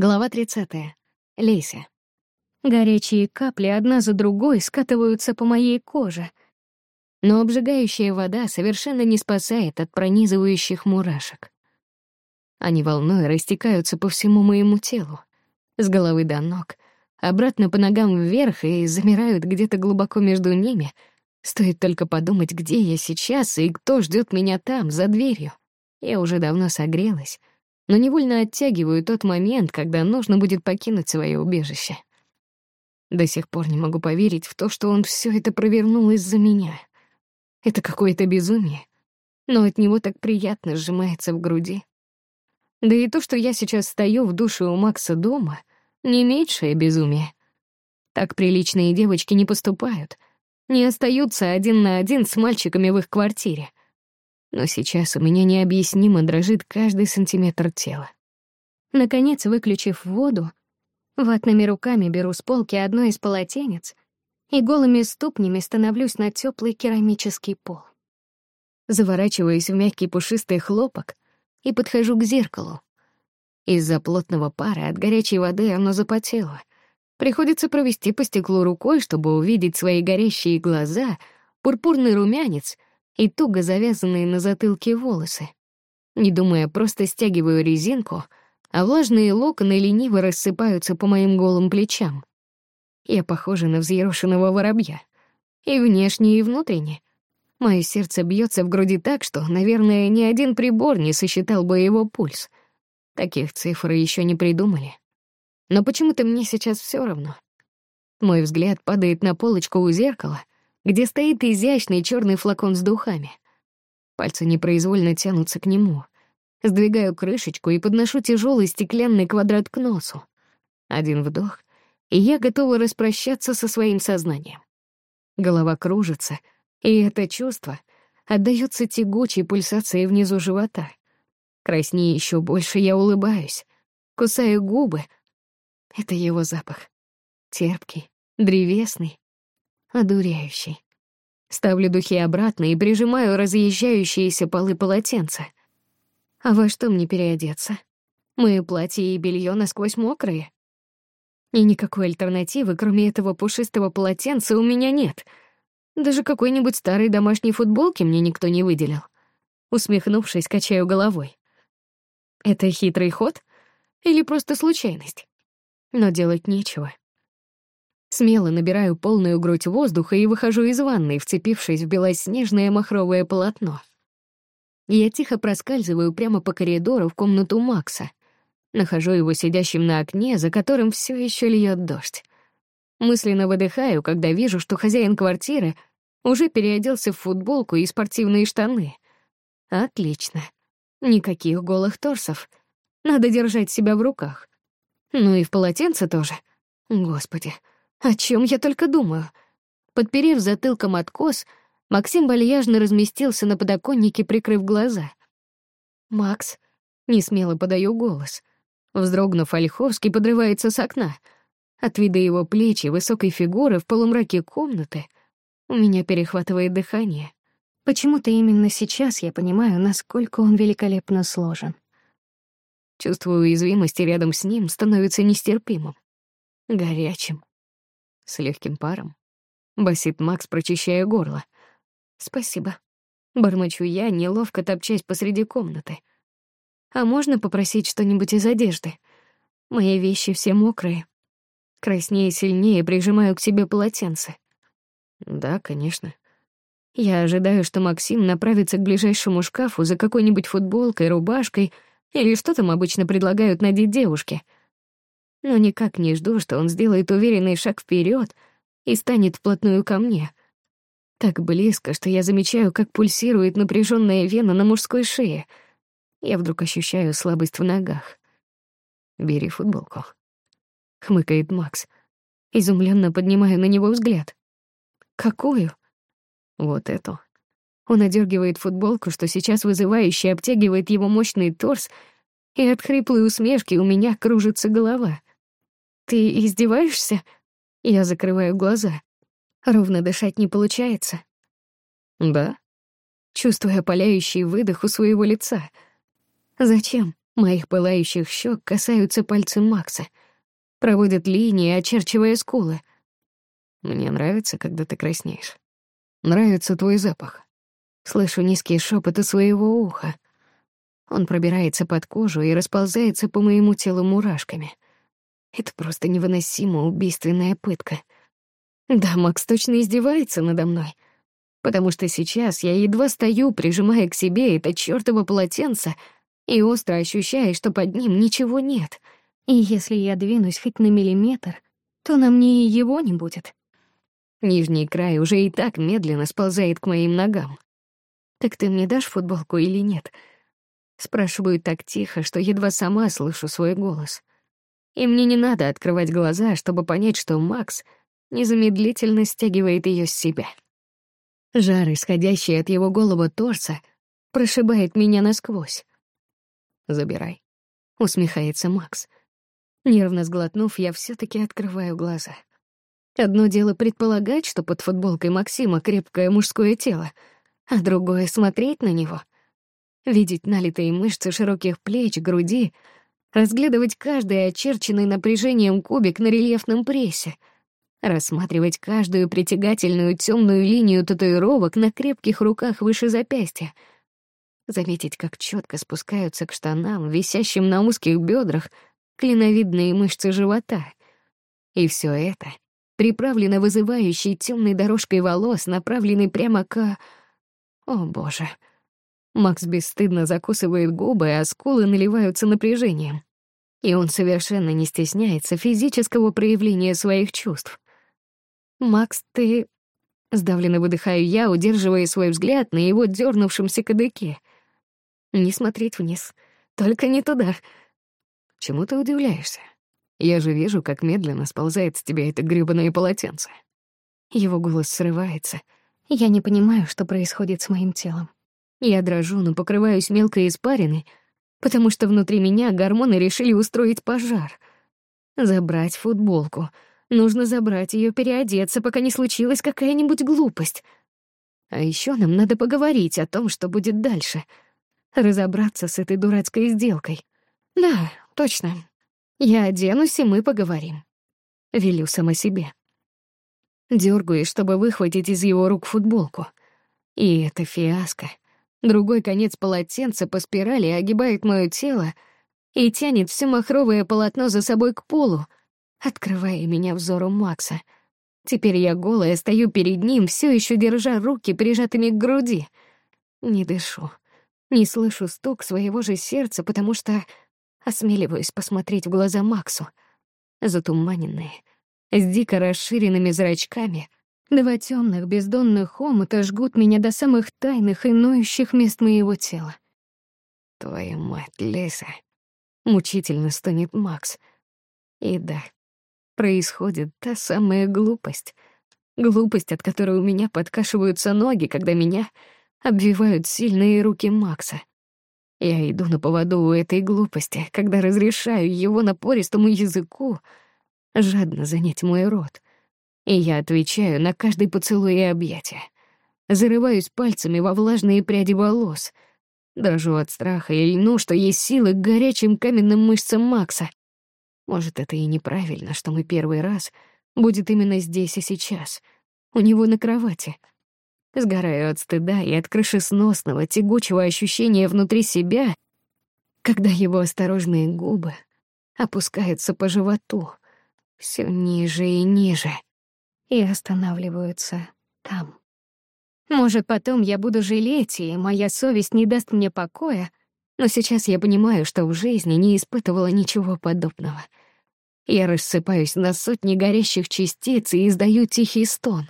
Глава 30. Лейся. Горячие капли одна за другой скатываются по моей коже. Но обжигающая вода совершенно не спасает от пронизывающих мурашек. Они волной растекаются по всему моему телу, с головы до ног, обратно по ногам вверх и замирают где-то глубоко между ними. Стоит только подумать, где я сейчас и кто ждет меня там, за дверью. Я уже давно согрелась, но невольно оттягиваю тот момент, когда нужно будет покинуть свое убежище. До сих пор не могу поверить в то, что он все это провернул из-за меня. Это какое-то безумие, но от него так приятно сжимается в груди. Да и то, что я сейчас стою в душе у Макса дома, не меньшее безумие. Так приличные девочки не поступают, не остаются один на один с мальчиками в их квартире. Но сейчас у меня необъяснимо дрожит каждый сантиметр тела. Наконец, выключив воду, ватными руками беру с полки одно из полотенец и голыми ступнями становлюсь на теплый керамический пол. Заворачиваюсь в мягкий пушистый хлопок и подхожу к зеркалу. Из-за плотного пара от горячей воды оно запотело. Приходится провести по стеклу рукой, чтобы увидеть свои горящие глаза, пурпурный румянец — и туго завязанные на затылке волосы. Не думая, просто стягиваю резинку, а влажные локоны лениво рассыпаются по моим голым плечам. Я похожа на взъерошенного воробья. И внешне, и внутренне. Мое сердце бьется в груди так, что, наверное, ни один прибор не сосчитал бы его пульс. Таких цифр еще не придумали. Но почему-то мне сейчас все равно. Мой взгляд падает на полочку у зеркала, где стоит изящный черный флакон с духами. Пальцы непроизвольно тянутся к нему. Сдвигаю крышечку и подношу тяжелый стеклянный квадрат к носу. Один вдох, и я готова распрощаться со своим сознанием. Голова кружится, и это чувство отдаётся тягучей пульсацией внизу живота. Краснее ещё больше, я улыбаюсь, кусаю губы. Это его запах. Терпкий, древесный, одуряющий. Ставлю духи обратно и прижимаю разъезжающиеся полы полотенца. А во что мне переодеться? Мои платья и белье насквозь мокрые. И никакой альтернативы, кроме этого пушистого полотенца, у меня нет. Даже какой-нибудь старой домашней футболки мне никто не выделил. Усмехнувшись, качаю головой. Это хитрый ход или просто случайность? Но делать нечего. Смело набираю полную грудь воздуха и выхожу из ванной, вцепившись в белоснежное махровое полотно. Я тихо проскальзываю прямо по коридору в комнату Макса. Нахожу его сидящим на окне, за которым все еще льет дождь. Мысленно выдыхаю, когда вижу, что хозяин квартиры уже переоделся в футболку и спортивные штаны. Отлично. Никаких голых торсов. Надо держать себя в руках. Ну и в полотенце тоже. Господи, о чем я только думаю? Подперев затылком откос, Максим вальяжно разместился на подоконнике, прикрыв глаза. «Макс», — несмело подаю голос. Вздрогнув, Ольховский подрывается с окна. От вида его плеч и высокой фигуры в полумраке комнаты у меня перехватывает дыхание. Почему-то именно сейчас я понимаю, насколько он великолепно сложен. Чувство уязвимости рядом с ним становится нестерпимым, горячим, с легким паром. Басит Макс, прочищая горло. «Спасибо». Бормочу я, неловко топчась посреди комнаты. «А можно попросить что-нибудь из одежды? Мои вещи все мокрые». Краснее сильнее прижимаю к себе полотенце. «Да, конечно». Я ожидаю, что Максим направится к ближайшему шкафу за какой-нибудь футболкой, рубашкой или что там обычно предлагают надеть девушке — но никак не жду, что он сделает уверенный шаг вперед и станет вплотную ко мне. Так близко, что я замечаю, как пульсирует напряженная вена на мужской шее. Я вдруг ощущаю слабость в ногах. «Бери футболку», — хмыкает Макс. Изумленно поднимая на него взгляд. «Какую?» «Вот эту». Он одергивает футболку, что сейчас вызывающе обтягивает его мощный торс, и от хриплой усмешки у меня кружится голова — ты издеваешься? Я закрываю глаза. Ровно дышать не получается. Да. Чувствуя паляющий выдох у своего лица. Зачем? Моих пылающих щек касаются пальцы Макса. Проводят линии, очерчивая скулы. Мне нравится, когда ты краснеешь. Нравится твой запах. Слышу низкие шепоты своего уха. Он пробирается под кожу и расползается по моему телу мурашками — это просто невыносимо убийственная пытка. Да, Макс точно издевается надо мной. Потому что сейчас я едва стою, прижимая к себе это чёртово полотенце и остро ощущая, что под ним ничего нет. И если я двинусь хоть на миллиметр, то на мне и его не будет. Нижний край уже и так медленно сползает к моим ногам. «Так ты мне дашь футболку или нет?» Спрашиваю так тихо, что едва сама слышу свой голос и мне не надо открывать глаза, чтобы понять, что Макс незамедлительно стягивает ее с себя. Жар, исходящий от его голого торса, прошибает меня насквозь. «Забирай», — усмехается Макс. Нервно сглотнув, я все таки открываю глаза. Одно дело предполагать, что под футболкой Максима крепкое мужское тело, а другое — смотреть на него. Видеть налитые мышцы широких плеч, груди — разглядывать каждый очерченный напряжением кубик на рельефном прессе, рассматривать каждую притягательную темную линию татуировок на крепких руках выше запястья, заметить, как четко спускаются к штанам, висящим на узких бедрах, клиновидные мышцы живота. И все это приправлено вызывающей темной дорожкой волос, направленной прямо к... О, боже! Макс бесстыдно закусывает губы, а скулы наливаются напряжением. И он совершенно не стесняется физического проявления своих чувств. «Макс, ты...» — сдавленно выдыхаю я, удерживая свой взгляд на его дернувшемся кадыке. «Не смотреть вниз. Только не туда». «Чему ты удивляешься? Я же вижу, как медленно сползает с тебя это грёбаное полотенце». Его голос срывается. Я не понимаю, что происходит с моим телом. Я дрожу, но покрываюсь мелкой испариной, потому что внутри меня гормоны решили устроить пожар. Забрать футболку. Нужно забрать ее, переодеться, пока не случилась какая-нибудь глупость. А еще нам надо поговорить о том, что будет дальше. Разобраться с этой дурацкой сделкой. Да, точно. Я оденусь, и мы поговорим. Велю сама себе. Дёргаюсь, чтобы выхватить из его рук футболку. И это фиаско. Другой конец полотенца по спирали огибает моё тело и тянет все махровое полотно за собой к полу, открывая меня взору Макса. Теперь я голая стою перед ним, всё ещё держа руки прижатыми к груди. Не дышу. Не слышу стук своего же сердца, потому что осмеливаюсь посмотреть в глаза Максу. Затуманенные, с дико расширенными зрачками — Два темных бездонных омута жгут меня до самых тайных и ноющих мест моего тела. «Твою мать, Леса!» — мучительно стонет Макс. И да, происходит та самая глупость. Глупость, от которой у меня подкашиваются ноги, когда меня обвивают сильные руки Макса. Я иду на поводу у этой глупости, когда разрешаю его напористому языку жадно занять мой рот — и я отвечаю на каждый поцелуй и объятие. Зарываюсь пальцами во влажные пряди волос. Дрожу от страха и льну, что есть силы к горячим каменным мышцам Макса. Может, это и неправильно, что мы первый раз будет именно здесь и сейчас, у него на кровати. Сгораю от стыда и от крышесносного, тягучего ощущения внутри себя, когда его осторожные губы опускаются по животу, все ниже и ниже — и останавливаются там. Может, потом я буду жалеть, и моя совесть не даст мне покоя, но сейчас я понимаю, что в жизни не испытывала ничего подобного. Я рассыпаюсь на сотни горящих частиц и издаю тихий стон.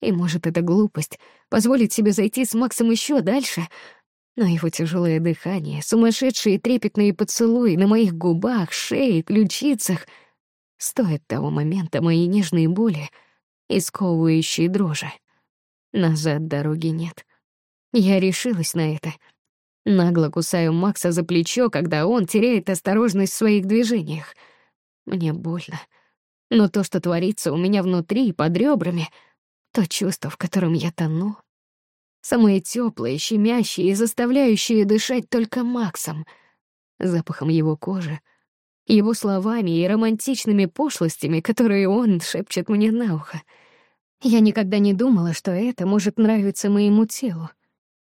И, может, эта глупость позволит себе зайти с Максом еще дальше, но его тяжелое дыхание, сумасшедшие трепетные поцелуи на моих губах, шее, ключицах — стоит того момента мои нежные боли и сковывающие дрожи. Назад дороги нет. Я решилась на это. Нагло кусаю Макса за плечо, когда он теряет осторожность в своих движениях. Мне больно. Но то, что творится у меня внутри и под ребрами, то чувство, в котором я тону, самое теплые, щемящее и заставляющее дышать только Максом, запахом его кожи — его словами и романтичными пошлостями, которые он шепчет мне на ухо. Я никогда не думала, что это может нравиться моему телу,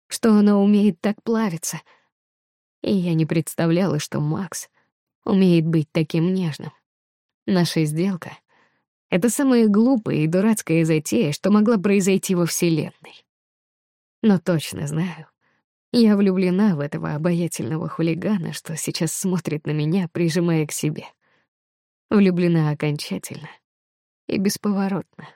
что оно умеет так плавиться. И я не представляла, что Макс умеет быть таким нежным. Наша сделка — это самая глупая и дурацкая затея, что могла произойти во Вселенной. Но точно знаю, я влюблена в этого обаятельного хулигана, что сейчас смотрит на меня, прижимая к себе. Влюблена окончательно и бесповоротно.